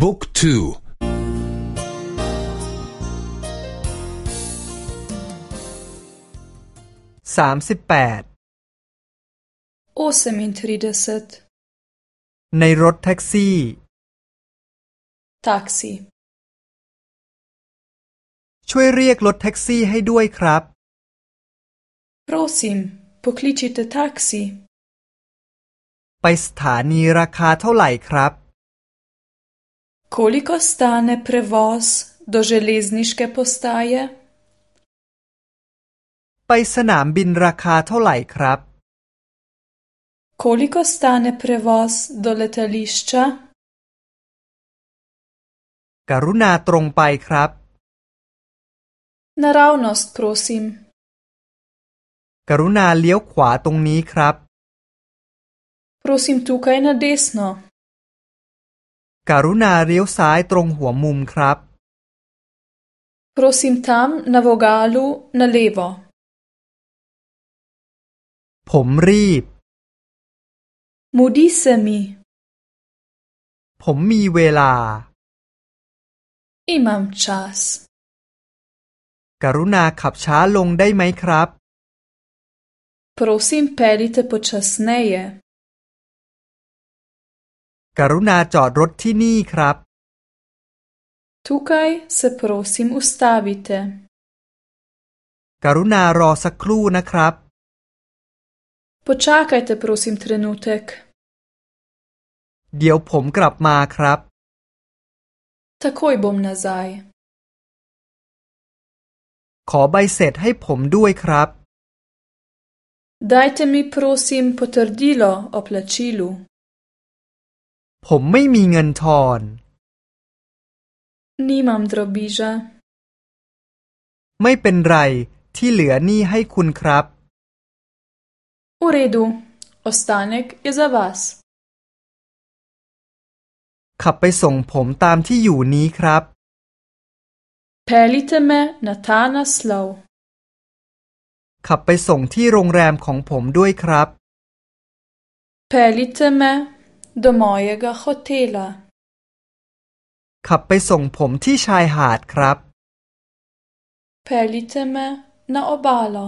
บุ๊กทูสามสิบแปดในรถแท็กซี่ taksi ช่วยเรียกรถแท็กซี่ให้ด้วยครับ prosim pokličite taksi ไปสถานีราคาเท่าไหร่ครับ koliko stane prevoz do železniške postaje ไปสนามบินราคาเท่าไหร่ครับ koliko stane prevoz do letališča กรุณาตรงไปครับ naravnost prosim กรุณาเลี้ยวขวาตรงนี้ครับ prosim tukaj na desno กรุณาเลี้ยวซ้ายตรงหัวมุมครับ prosim tam na vogalu na levo ผมรีบ mudi se mi ผมมีเวลา imam čas กรุณาขับช้าลงได้ไหมครับ prosim peljite počasneje กรุณาจอดรถที่นี่ครับ tukaj se prosim ustavite กรุณารอสักครู่นะครับ počakajte prosim trenutek เดี๋ยวผมกลับมาครับ takoj bom nazaj ขอใบเสร็จให้ผมด้วยครับ dajte mi prosim potrdilo o plačilu ผมไม่มีเงินทอน nimam drobiža ไม่เป็นไรที่เหลือนี่ให้คุณครับ u redu ostanek je za vas ขับไปส่งผมตามที่อยู่นี้ครับ peljite me na ta naslov ขับไปส่งที่โรงแรมของผมด้วยครับ peljite me do mojega hotela ขับไปส่งผมที่ชายหาดครับ peljite me na obalo